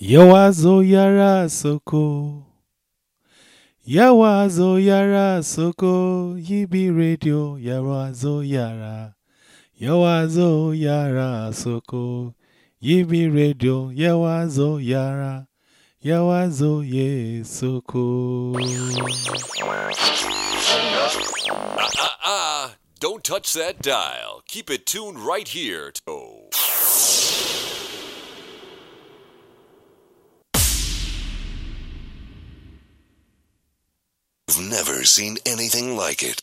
Yawazo yara soko. Yawazo yara soko. Yibi radio. Yawazo yara. Yawazo yara soko. Yibi radio. Yawazo yara. Yawazo ye soko. Ah, ah, ah. Don't touch that dial. Keep it tuned right here. To... You've never seen anything like it.